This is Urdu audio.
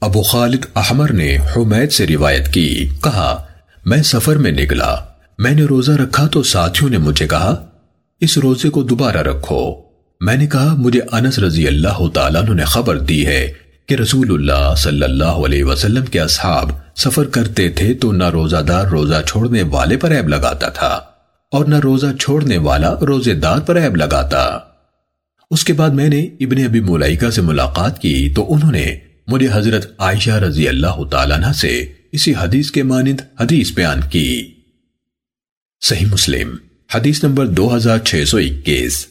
ابو خالد احمر نے حمید سے روایت کی، کہا، میں سفر میں نکلا، میں نے روزہ رکھا تو ساتھیوں نے مجھے کہا، اس روزے کو دوبارہ رکھو۔ میں نے کہا، مجھے انس رضی اللہ تعالیٰ نے خبر دی ہے کہ رسول اللہ صلی اللہ علیہ وسلم کے اصحاب سفر کرتے تھے تو نہ روزہ دار روزہ چھوڑنے والے پر عیب لگاتا تھا اور نہ روزہ چھوڑنے والا روزے دار پر عیب لگاتا۔ اس کے بعد میں نے ابن ابی ملائکہ سے ملاقات کی تو انہوں نے مجھے حضرت عائشہ رضی اللہ تعالیٰ سے اسی حدیث کے مانند حدیث بیان کی۔ صحیح مسلم، حدیث نمبر دو ہزار چھ سو اکیس۔